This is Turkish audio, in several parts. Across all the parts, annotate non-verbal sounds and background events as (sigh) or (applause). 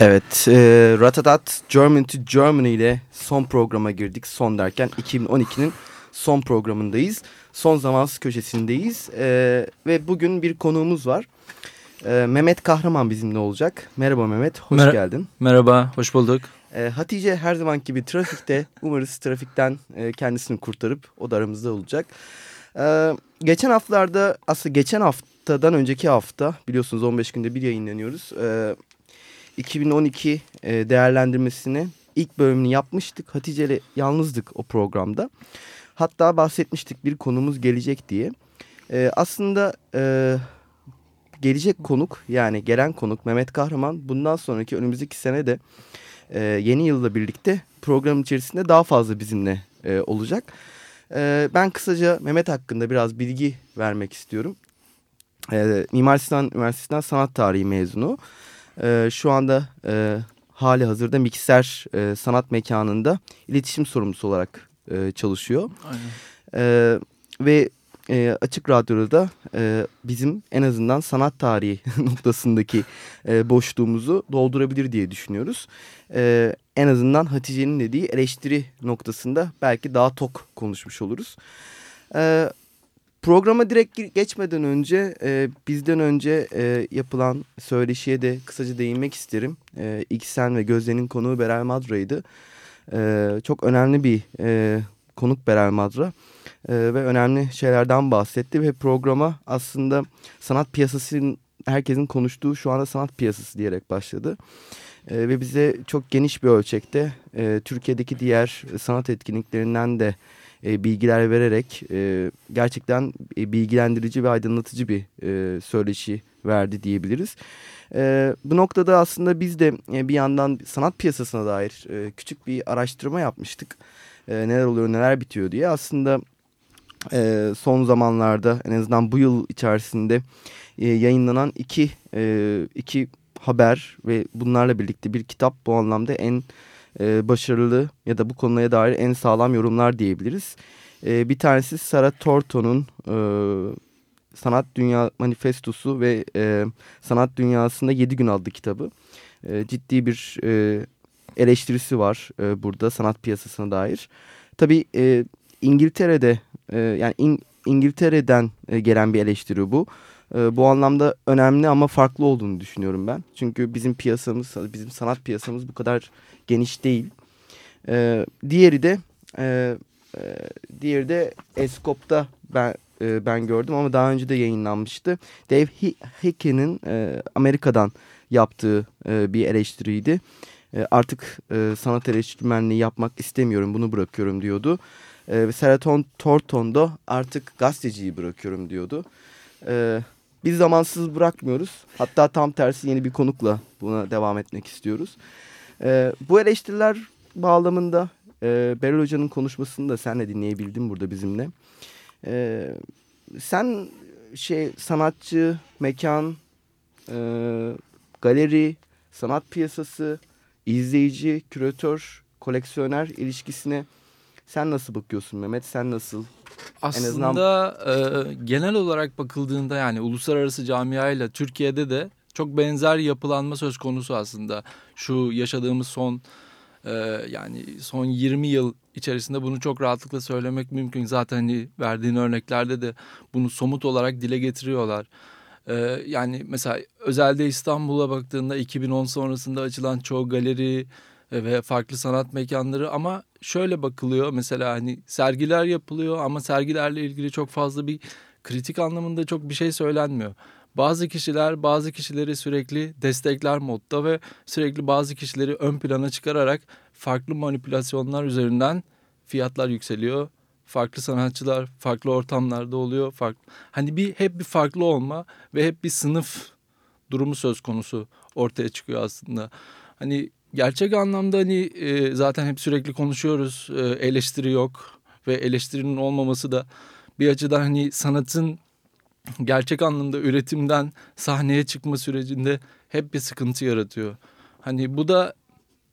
Evet, e, Ratatat German to Germany ile son programa girdik. Son derken 2012'nin son programındayız. Son zamansız köşesindeyiz e, ve bugün bir konuğumuz var. E, Mehmet Kahraman bizimle olacak. Merhaba Mehmet, hoş Mer geldin. Merhaba, hoş bulduk. E, Hatice her zaman gibi trafikte, umarız trafikten e, kendisini kurtarıp o da aramızda olacak. E, geçen haftalarda, aslında geçen haftadan önceki hafta biliyorsunuz 15 günde bir yayınlanıyoruz. E, 2012 e, değerlendirmesini ilk bölümünü yapmıştık. Hatice ile yalnızdık o programda. Hatta bahsetmiştik bir konumuz gelecek diye. E, aslında e, gelecek konuk yani gelen konuk Mehmet Kahraman bundan sonraki önümüzdeki sene de e, yeni yılla birlikte program içerisinde daha fazla bizimle e, olacak. E, ben kısaca Mehmet hakkında biraz bilgi vermek istiyorum. E, Mimar Sinan Üniversitesi'nden sanat tarihi mezunu. E, şu anda e, hali hazırda mikser e, sanat mekanında iletişim sorumlusu olarak e, çalışıyor. Aynen. E, ve e, Açık Radyo'da da e, bizim en azından sanat tarihi (laughs) noktasındaki e, boşluğumuzu doldurabilir diye düşünüyoruz. E, en azından Hatice'nin dediği eleştiri noktasında belki daha tok konuşmuş oluruz. E, Programa direkt geçmeden önce e, bizden önce e, yapılan söyleşiye de kısaca değinmek isterim. E, İksen ve Gözde'nin konuğu Berel Madra'ydı. E, çok önemli bir e, konuk Berel Madra e, ve önemli şeylerden bahsetti ve programa aslında sanat piyasasının herkesin konuştuğu şu anda sanat piyasası diyerek başladı. E, ve bize çok geniş bir ölçekte e, Türkiye'deki diğer sanat etkinliklerinden de e, bilgiler vererek e, gerçekten e, bilgilendirici ve aydınlatıcı bir söyleşi verdi diyebiliriz. Bu noktada aslında biz de bir yandan sanat piyasasına dair küçük bir araştırma yapmıştık. Neler oluyor neler bitiyor diye aslında son zamanlarda en azından bu yıl içerisinde yayınlanan iki, iki haber ve bunlarla birlikte bir kitap bu anlamda en e, başarılı ya da bu konuya dair en sağlam yorumlar diyebiliriz. E, bir tanesi Sarah Torto'nun e, Sanat Dünya Manifestosu ve e, Sanat Dünyasında 7 Gün adlı kitabı. E, ciddi bir e, eleştirisi var e, burada sanat piyasasına dair. Tabii e, İngiltere'de e, yani İng İngiltere'den e, gelen bir eleştiri bu. E, bu anlamda önemli ama farklı olduğunu düşünüyorum ben. Çünkü bizim piyasamız, bizim sanat piyasamız bu kadar geniş değil. E, diğeri de e, e, diğeri de Eskop'ta ben e, ben gördüm ama daha önce de yayınlanmıştı. Dave Hickey'nin e, Amerika'dan yaptığı e, bir eleştiriydi. E, artık e, sanat eleştirmenliği yapmak istemiyorum bunu bırakıyorum diyordu. E, Seraton Torton da artık gazeteciyi bırakıyorum diyordu. E, biz zamansız bırakmıyoruz. Hatta tam tersi yeni bir konukla buna devam etmek istiyoruz. E, bu eleştiriler bağlamında e, Beril Hoca'nın konuşmasını da senle dinleyebildim burada bizimle. E, sen şey sanatçı, mekan, e, galeri, sanat piyasası, izleyici, küratör, koleksiyoner ilişkisine sen nasıl bakıyorsun Mehmet? Sen nasıl? Aslında azından... e, genel olarak bakıldığında yani uluslararası camiayla Türkiye'de de çok benzer yapılanma söz konusu aslında. Şu yaşadığımız son e, yani son 20 yıl içerisinde bunu çok rahatlıkla söylemek mümkün. Zaten hani verdiğin örneklerde de bunu somut olarak dile getiriyorlar. E, yani mesela özelde İstanbul'a baktığında 2010 sonrasında açılan çoğu galeri ve farklı sanat mekanları ama şöyle bakılıyor mesela hani sergiler yapılıyor ama sergilerle ilgili çok fazla bir kritik anlamında çok bir şey söylenmiyor. Bazı kişiler bazı kişileri sürekli destekler modda ve sürekli bazı kişileri ön plana çıkararak farklı manipülasyonlar üzerinden fiyatlar yükseliyor. Farklı sanatçılar farklı ortamlarda oluyor. Farklı, hani bir hep bir farklı olma ve hep bir sınıf durumu söz konusu ortaya çıkıyor aslında. Hani gerçek anlamda hani e, zaten hep sürekli konuşuyoruz. E, eleştiri yok ve eleştirinin olmaması da bir açıdan hani sanatın gerçek anlamda üretimden sahneye çıkma sürecinde hep bir sıkıntı yaratıyor. Hani bu da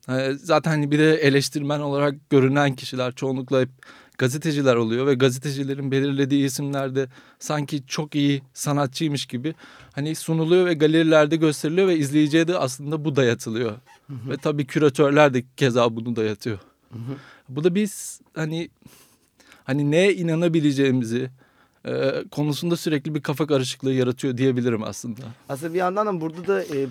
e, zaten hani bir de eleştirmen olarak görünen kişiler çoğunlukla hep gazeteciler oluyor ve gazetecilerin belirlediği isimler de sanki çok iyi sanatçıymış gibi hani sunuluyor ve galerilerde gösteriliyor ve izleyiciye de aslında bu dayatılıyor. Hı hı. Ve tabii küratörler de keza bunu dayatıyor. Hı hı. Bu da biz hani hani neye inanabileceğimizi e, konusunda sürekli bir kafa karışıklığı yaratıyor diyebilirim aslında. Aslında bir yandan da burada da e,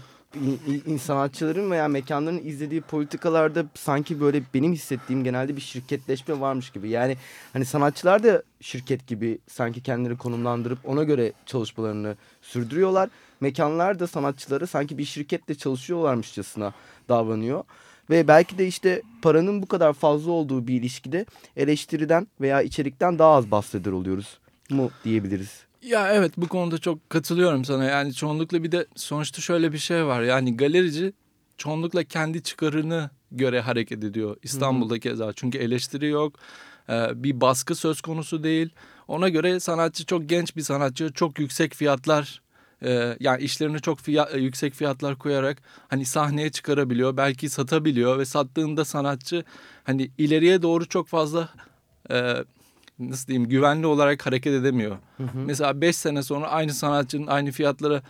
sanatçıların veya mekanların izlediği politikalarda sanki böyle benim hissettiğim genelde bir şirketleşme varmış gibi. Yani hani sanatçılar da şirket gibi sanki kendileri konumlandırıp ona göre çalışmalarını sürdürüyorlar. Mekanlar da sanatçıları sanki bir şirketle çalışıyorlarmışçasına davranıyor. Ve belki de işte paranın bu kadar fazla olduğu bir ilişkide eleştiriden veya içerikten daha az bahseder oluyoruz mu diyebiliriz. Ya evet bu konuda çok katılıyorum sana. Yani çoğunlukla bir de sonuçta şöyle bir şey var. Yani galerici çoğunlukla kendi çıkarını göre hareket ediyor. İstanbul'da keza. Çünkü eleştiri yok. Ee, bir baskı söz konusu değil. Ona göre sanatçı çok genç bir sanatçı. Çok yüksek fiyatlar e, yani işlerini çok fiyat, yüksek fiyatlar koyarak hani sahneye çıkarabiliyor. Belki satabiliyor ve sattığında sanatçı hani ileriye doğru çok fazla e, nasıl diyeyim güvenli olarak hareket edemiyor. Hı hı. Mesela 5 sene sonra aynı sanatçının aynı fiyatlara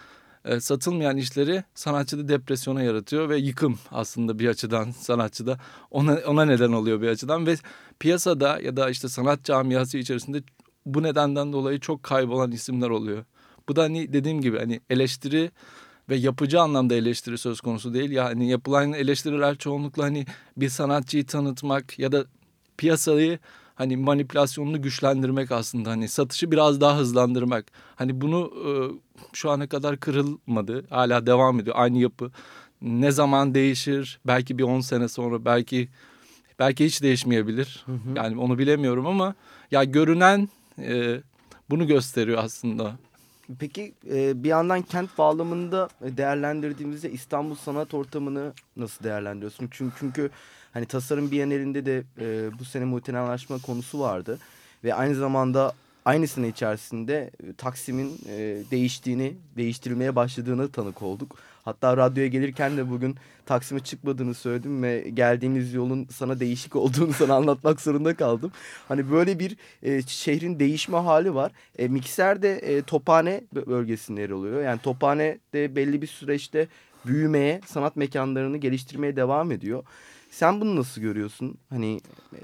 e, satılmayan işleri sanatçıda depresyona yaratıyor ve yıkım aslında bir açıdan sanatçıda ona ona neden oluyor bir açıdan ve piyasada ya da işte sanat camiası içerisinde bu nedenden dolayı çok kaybolan isimler oluyor. Bu da hani dediğim gibi hani eleştiri ve yapıcı anlamda eleştiri söz konusu değil. Yani yapılan eleştiriler çoğunlukla hani bir sanatçıyı tanıtmak ya da piyasayı hani manipülasyonunu güçlendirmek aslında hani satışı biraz daha hızlandırmak. Hani bunu e, şu ana kadar kırılmadı. Hala devam ediyor aynı yapı. Ne zaman değişir? Belki bir 10 sene sonra belki belki hiç değişmeyebilir. Hı hı. Yani onu bilemiyorum ama ya görünen e, bunu gösteriyor aslında. Peki e, bir yandan kent bağlamında değerlendirdiğimizde İstanbul sanat ortamını nasıl değerlendiriyorsun? Çünkü, çünkü hani tasarım Bienalinde de e, bu sene muhtenalaşma konusu vardı. Ve aynı zamanda aynı sene içerisinde e, Taksim'in değiştiğini, değiştirilmeye başladığını tanık olduk. Hatta radyoya gelirken de bugün Taksim'e çıkmadığını söyledim ve geldiğimiz yolun sana değişik olduğunu (laughs) sana anlatmak zorunda kaldım. Hani böyle bir e, şehrin değişme hali var. E, Mikser de e, Tophane bölgesinde yer alıyor. Yani Tophane de belli bir süreçte büyümeye, sanat mekanlarını geliştirmeye devam ediyor. Sen bunu nasıl görüyorsun? Hani e,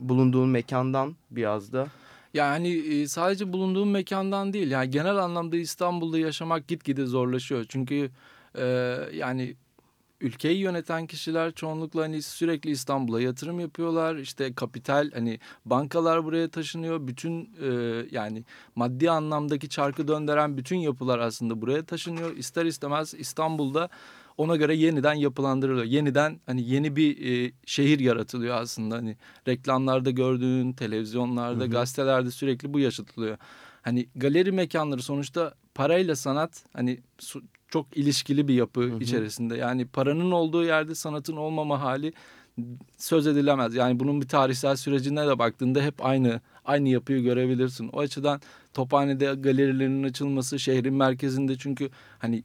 bulunduğun mekandan biraz da. Yani sadece bulunduğum mekandan değil. Yani genel anlamda İstanbul'da yaşamak gitgide zorlaşıyor. Çünkü e, yani ülkeyi yöneten kişiler çoğunlukla hani sürekli İstanbul'a yatırım yapıyorlar. İşte kapital hani bankalar buraya taşınıyor. Bütün e, yani maddi anlamdaki çarkı döndüren bütün yapılar aslında buraya taşınıyor. İster istemez İstanbul'da ona göre yeniden yapılandırılıyor. Yeniden hani yeni bir e, şehir yaratılıyor aslında. Hani reklamlarda gördüğün, televizyonlarda, hı hı. gazetelerde sürekli bu yaşatılıyor. Hani galeri mekanları sonuçta parayla sanat hani çok ilişkili bir yapı hı hı. içerisinde. Yani paranın olduğu yerde sanatın olmama hali söz edilemez. Yani bunun bir tarihsel sürecine de baktığında hep aynı aynı yapıyı görebilirsin. O açıdan Tophane'de galerilerin açılması şehrin merkezinde çünkü hani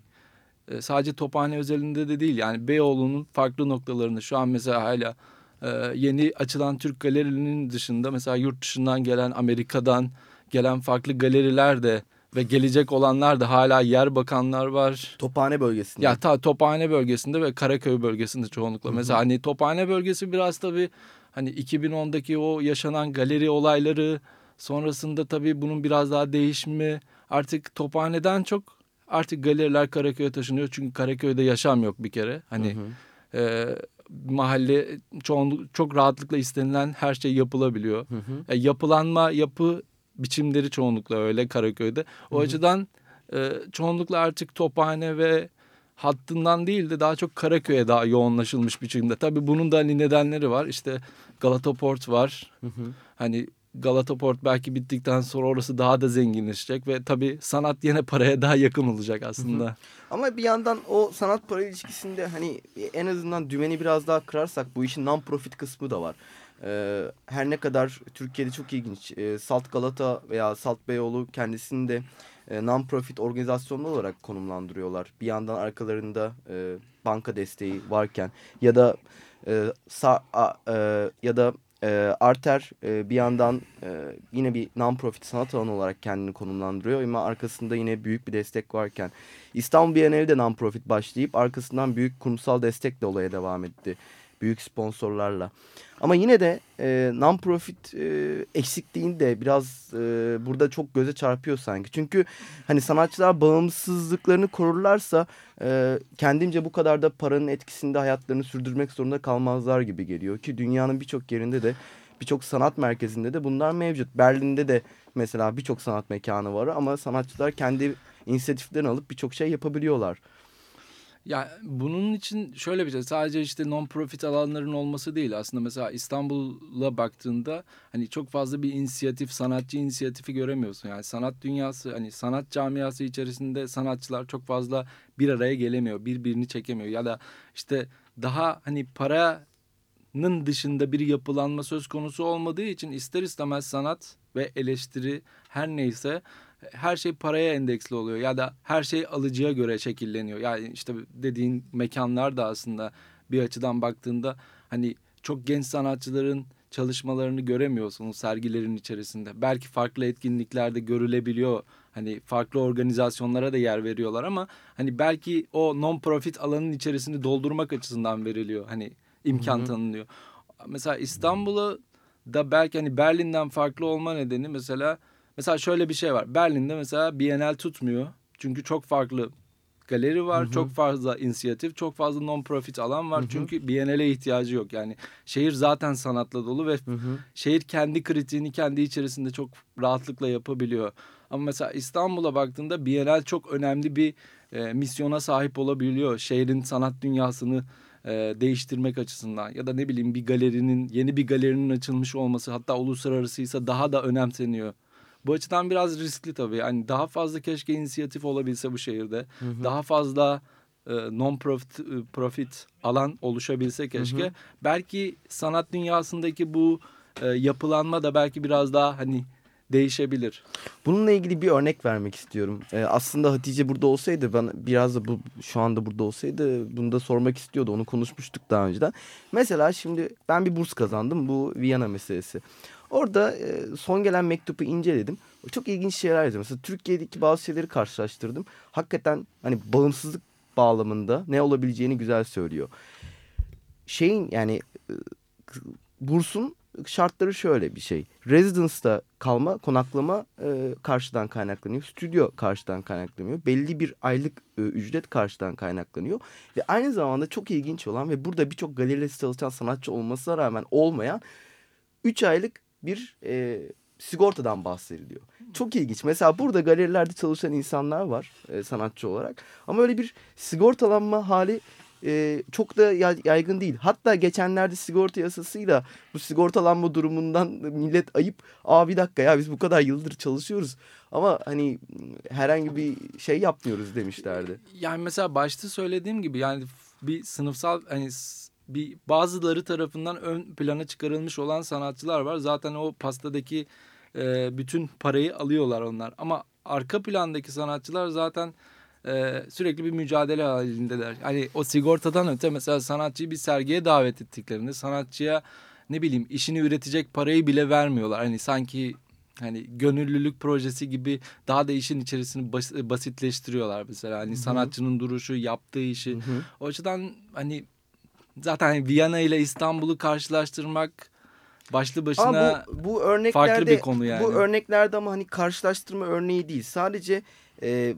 e, sadece Tophane özelinde de değil yani Beyoğlu'nun farklı noktalarında şu an mesela hala e, yeni açılan Türk galerilerinin dışında mesela yurt dışından gelen Amerika'dan gelen farklı galeriler de ve gelecek olanlar da hala yer bakanlar var. Tophane bölgesinde. Ya ta Tophane bölgesinde ve Karaköy bölgesinde çoğunlukla. Hı hı. Mesela hani Tophane bölgesi biraz tabii hani 2010'daki o yaşanan galeri olayları sonrasında tabii bunun biraz daha değişimi artık Tophane'den çok Artık galeriler Karaköy'e taşınıyor çünkü Karaköy'de yaşam yok bir kere. Hani hı hı. E, mahalle çoğunluk çok rahatlıkla istenilen her şey yapılabiliyor. Hı hı. E, yapılanma yapı biçimleri çoğunlukla öyle Karaköy'de. O hı hı. açıdan e, çoğunlukla artık Tophane ve hattından değil de daha çok Karaköy'e daha yoğunlaşılmış biçimde. Tabii bunun da hani nedenleri var. İşte Galata Port var. Hı hı. Hani Galata Port belki bittikten sonra orası daha da zenginleşecek ve tabii sanat yine paraya daha yakın olacak aslında. Hı hı. Ama bir yandan o sanat para ilişkisinde hani en azından dümeni biraz daha kırarsak bu işin non-profit kısmı da var. Ee, her ne kadar Türkiye'de çok ilginç ee, Salt Galata veya Salt Beyoğlu kendisini de e, non-profit organizasyonlu olarak konumlandırıyorlar. Bir yandan arkalarında e, banka desteği varken ya da e, sa, a, e, ya da e, Arter e, bir yandan e, yine bir non-profit sanat alanı olarak kendini konumlandırıyor ama arkasında yine büyük bir destek varken İstanbul Bienali de non-profit başlayıp arkasından büyük kurumsal destekle olaya devam etti. Büyük sponsorlarla. Ama yine de e, non-profit e, eksikliğini de biraz e, burada çok göze çarpıyor sanki. Çünkü hani sanatçılar bağımsızlıklarını korurlarsa e, kendince bu kadar da paranın etkisinde hayatlarını sürdürmek zorunda kalmazlar gibi geliyor. Ki dünyanın birçok yerinde de birçok sanat merkezinde de bunlar mevcut. Berlin'de de mesela birçok sanat mekanı var ama sanatçılar kendi inisiyatiflerini alıp birçok şey yapabiliyorlar. Ya bunun için şöyle bir şey sadece işte non-profit alanların olması değil aslında mesela İstanbul'a baktığında hani çok fazla bir inisiyatif sanatçı inisiyatifi göremiyorsun. Yani sanat dünyası hani sanat camiası içerisinde sanatçılar çok fazla bir araya gelemiyor birbirini çekemiyor. Ya da işte daha hani paranın dışında bir yapılanma söz konusu olmadığı için ister istemez sanat ve eleştiri her neyse her şey paraya endeksli oluyor ya da her şey alıcıya göre şekilleniyor. Yani işte dediğin mekanlar da aslında bir açıdan baktığında hani çok genç sanatçıların çalışmalarını göremiyorsunuz sergilerin içerisinde. Belki farklı etkinliklerde görülebiliyor. Hani farklı organizasyonlara da yer veriyorlar ama hani belki o non-profit alanın içerisini doldurmak açısından veriliyor. Hani imkan Hı -hı. tanınıyor. Mesela İstanbul'a da belki hani Berlin'den farklı olma nedeni mesela Mesela şöyle bir şey var. Berlin'de mesela Bienal tutmuyor. Çünkü çok farklı galeri var. Hı hı. Çok fazla inisiyatif, çok fazla non-profit alan var. Hı hı. Çünkü Biennale ihtiyacı yok. Yani şehir zaten sanatla dolu ve hı hı. şehir kendi kritiğini kendi içerisinde çok rahatlıkla yapabiliyor. Ama mesela İstanbul'a baktığında Bienal çok önemli bir e, misyona sahip olabiliyor. Şehrin sanat dünyasını e, değiştirmek açısından ya da ne bileyim bir galerinin yeni bir galerinin açılmış olması hatta uluslararasıysa daha da önemseniyor. Bu açıdan biraz riskli tabii. Yani daha fazla keşke inisiyatif olabilse bu şehirde. Hı hı. Daha fazla e, non profit, e, profit alan oluşabilse keşke. Hı hı. Belki sanat dünyasındaki bu e, yapılanma da belki biraz daha hani değişebilir. Bununla ilgili bir örnek vermek istiyorum. Ee, aslında Hatice burada olsaydı ben biraz da bu şu anda burada olsaydı bunu da sormak istiyordu. Onu konuşmuştuk daha önceden. Mesela şimdi ben bir burs kazandım bu Viyana meselesi. Orada e, son gelen mektubu inceledim. Çok ilginç şeyler yazıyor. Mesela Türkiye'deki bazı şeyleri karşılaştırdım. Hakikaten hani bağımsızlık bağlamında ne olabileceğini güzel söylüyor. Şeyin yani e, bursun şartları şöyle bir şey. Residence'da kalma, konaklama e, karşıdan kaynaklanıyor. Stüdyo karşıdan kaynaklanıyor. Belli bir aylık e, ücret karşıdan kaynaklanıyor. Ve aynı zamanda çok ilginç olan ve burada birçok galeride çalışan sanatçı olmasına rağmen olmayan 3 aylık bir e, sigortadan bahsediliyor. Çok ilginç. Mesela burada galerilerde çalışan insanlar var e, sanatçı olarak. Ama öyle bir sigortalanma hali e, çok da yaygın değil. Hatta geçenlerde sigorta yasasıyla bu sigortalanma durumundan millet ayıp. Aa bir dakika ya biz bu kadar yıldır çalışıyoruz. Ama hani herhangi bir şey yapmıyoruz demişlerdi. Yani mesela başta söylediğim gibi yani bir sınıfsal hani bir bazıları tarafından ön plana çıkarılmış olan sanatçılar var. Zaten o pastadaki e, bütün parayı alıyorlar onlar. Ama arka plandaki sanatçılar zaten e, sürekli bir mücadele halindeler. Hani o sigortadan öte mesela sanatçıyı bir sergiye davet ettiklerinde sanatçıya ne bileyim işini üretecek parayı bile vermiyorlar. Hani sanki hani gönüllülük projesi gibi daha da işin içerisini bas basitleştiriyorlar mesela. Hani Hı -hı. sanatçının duruşu, yaptığı işi. Hı -hı. O açıdan hani zaten Viyana ile İstanbul'u karşılaştırmak başlı başına bu, bu örneklerde, farklı bir konu yani. Bu örneklerde ama hani karşılaştırma örneği değil. Sadece e,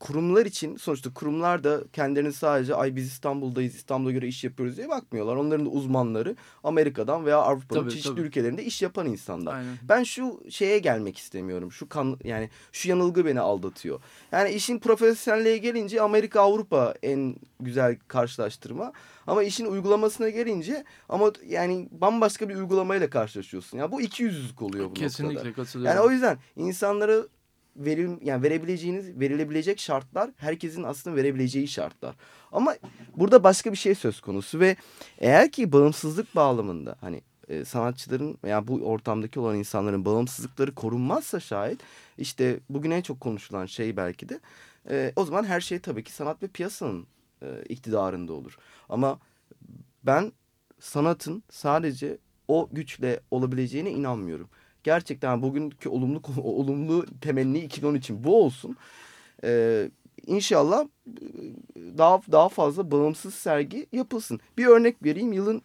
kurumlar için sonuçta kurumlar da kendilerini sadece ay biz İstanbul'dayız İstanbul'a göre iş yapıyoruz diye bakmıyorlar. Onların da uzmanları Amerika'dan veya Avrupa'nın çeşitli tabii. ülkelerinde iş yapan insanlar. Aynen. Ben şu şeye gelmek istemiyorum. Şu kan yani şu yanılgı beni aldatıyor. Yani işin profesyonelliğe gelince Amerika Avrupa en güzel karşılaştırma. Ama işin uygulamasına gelince ama yani bambaşka bir uygulamayla karşılaşıyorsun. Ya yani bu iki yüzlülük oluyor bu Kesinlikle noktada. katılıyorum. Yani o yüzden insanları verim yani verebileceğiniz verilebilecek şartlar herkesin aslında verebileceği şartlar. Ama burada başka bir şey söz konusu ve eğer ki bağımsızlık bağlamında hani e, sanatçıların veya bu ortamdaki olan insanların bağımsızlıkları korunmazsa şayet işte bugün en çok konuşulan şey belki de e, o zaman her şey tabii ki sanat ve piyasanın e, iktidarında olur. Ama ben sanatın sadece o güçle olabileceğine inanmıyorum. Gerçekten bugünkü olumlu (laughs) olumlu temenni 2013 bu olsun. Ee, inşallah daha daha fazla bağımsız sergi yapılsın. Bir örnek vereyim. Yılın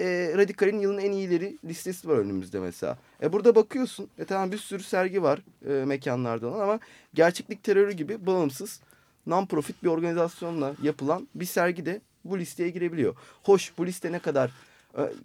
e, Radikal'in yılın en iyileri listesi var önümüzde mesela. E burada bakıyorsun. E tamam bir sürü sergi var e, mekanlarda olan ama gerçeklik terörü gibi bağımsız non-profit bir organizasyonla yapılan bir sergi de bu listeye girebiliyor. Hoş bu liste ne kadar e,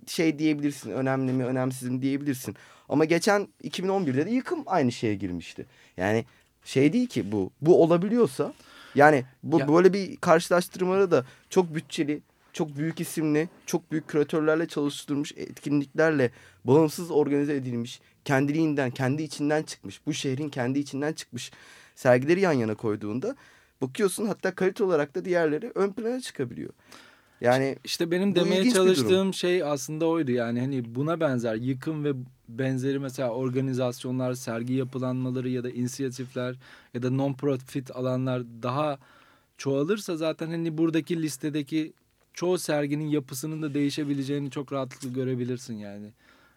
şey diyebilirsin önemli mi önemsiz mi diyebilirsin. Ama geçen 2011'de de yıkım aynı şeye girmişti. Yani şey değil ki bu. Bu olabiliyorsa yani bu ya. böyle bir karşılaştırmada da çok bütçeli, çok büyük isimli, çok büyük küratörlerle çalıştırılmış etkinliklerle bağımsız organize edilmiş, kendiliğinden, kendi içinden çıkmış, bu şehrin kendi içinden çıkmış sergileri yan yana koyduğunda bakıyorsun hatta kalite olarak da diğerleri ön plana çıkabiliyor. Yani işte benim demeye çalıştığım şey aslında oydu. Yani hani buna benzer yıkım ve benzeri mesela organizasyonlar, sergi yapılanmaları ya da inisiyatifler ya da non-profit alanlar daha çoğalırsa zaten hani buradaki listedeki çoğu serginin yapısının da değişebileceğini çok rahatlıkla görebilirsin yani.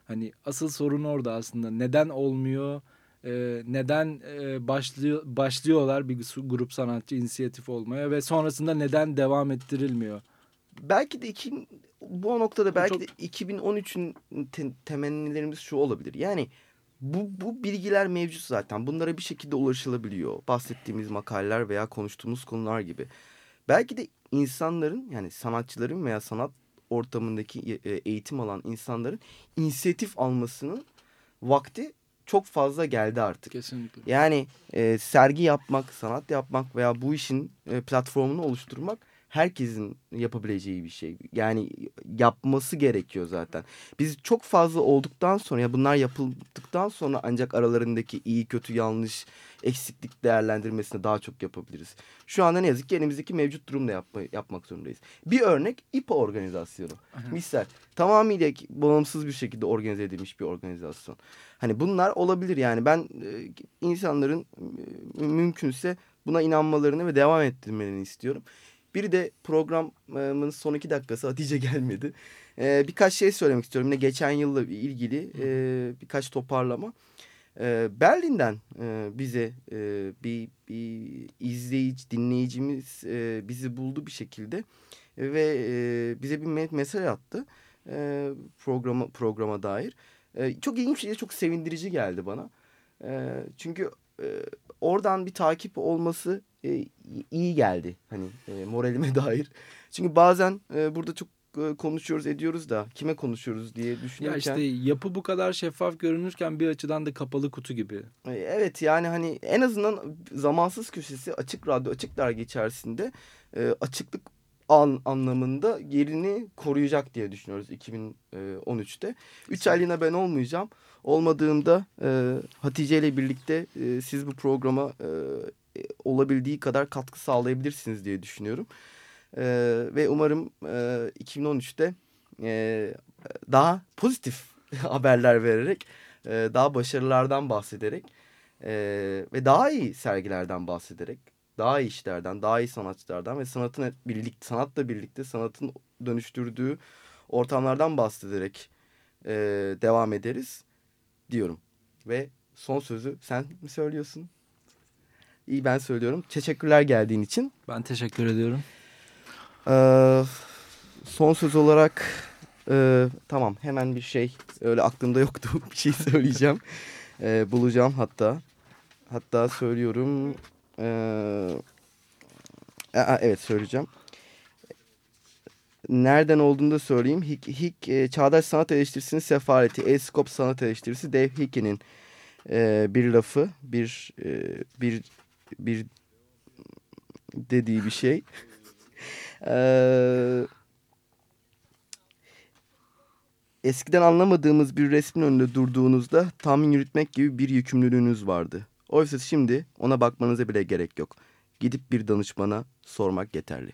Hani asıl sorun orada aslında. Neden olmuyor? Ee, neden e, başlıyor başlıyorlar bir grup sanatçı inisiyatif olmaya ve sonrasında neden devam ettirilmiyor? Belki de iki, bu noktada belki çok... de 2013'ün te temennilerimiz şu olabilir. Yani bu, bu bilgiler mevcut zaten. Bunlara bir şekilde ulaşılabiliyor. Bahsettiğimiz makaleler veya konuştuğumuz konular gibi. Belki de insanların yani sanatçıların veya sanat ortamındaki e, eğitim alan insanların inisiyatif almasının vakti çok fazla geldi artık. Kesinlikle. Yani e, sergi yapmak, sanat yapmak veya bu işin e, platformunu oluşturmak herkesin yapabileceği bir şey. Yani yapması gerekiyor zaten. Biz çok fazla olduktan sonra ya bunlar yapıldıktan sonra ancak aralarındaki iyi kötü yanlış eksiklik değerlendirmesini daha çok yapabiliriz. Şu anda ne yazık ki elimizdeki mevcut durumda yapma, yapmak zorundayız. Bir örnek İPA organizasyonu. Misal tamamıyla bağımsız bir şekilde organize edilmiş bir organizasyon. Hani bunlar olabilir yani ben e, insanların e, mümkünse buna inanmalarını ve devam ettirmelerini istiyorum. Biri de programın son iki dakikası Hatice gelmedi. Ee, birkaç şey söylemek istiyorum. Yine geçen yılla ilgili e, birkaç toparlama. E, Berlin'den e, bize e, bir, bir izleyici, dinleyicimiz e, bizi buldu bir şekilde. ve e, bize bir mesaj attı e, programa, programa dair. E, çok ilginç bir şey, çok sevindirici geldi bana. E, çünkü e, oradan bir takip olması e, iyi geldi hani e, moralime (laughs) dair. Çünkü bazen e, burada çok e, konuşuyoruz ediyoruz da kime konuşuyoruz diye düşünürken. Ya işte yapı bu kadar şeffaf görünürken bir açıdan da kapalı kutu gibi. E, evet yani hani en azından zamansız köşesi açık radyo açık dergi içerisinde e, açıklık an anlamında yerini koruyacak diye düşünüyoruz 2013'te. Üç aylığına ben olmayacağım. Olmadığımda e, Hatice ile birlikte e, siz bu programa e, olabildiği kadar katkı sağlayabilirsiniz diye düşünüyorum. E, ve umarım e, 2013'te e, daha pozitif (laughs) haberler vererek, e, daha başarılardan bahsederek e, ve daha iyi sergilerden bahsederek, daha iyi işlerden, daha iyi sanatçılardan ve sanatın birlikte, sanatla birlikte sanatın dönüştürdüğü ortamlardan bahsederek e, devam ederiz diyorum. Ve son sözü sen mi söylüyorsun? İyi ben söylüyorum. Teşekkürler geldiğin için. Ben teşekkür ediyorum. Ee, son söz olarak e, tamam hemen bir şey öyle aklımda yoktu (laughs) bir şey söyleyeceğim. e, bulacağım hatta. Hatta söylüyorum. Ee, evet söyleyeceğim. Nereden olduğunu da söyleyeyim. Hik, Hik e, Çağdaş Sanat Eleştirisi'nin sefaleti. Eskop Sanat Eleştirisi Dave Hickey'nin e, bir lafı, bir e, bir bir dediği bir şey. (laughs) Ee, eskiden anlamadığımız bir resmin önünde durduğunuzda tahmin yürütmek gibi bir yükümlülüğünüz vardı. Oysa şimdi ona bakmanıza bile gerek yok. Gidip bir danışmana sormak yeterli.